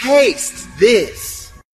Taste this.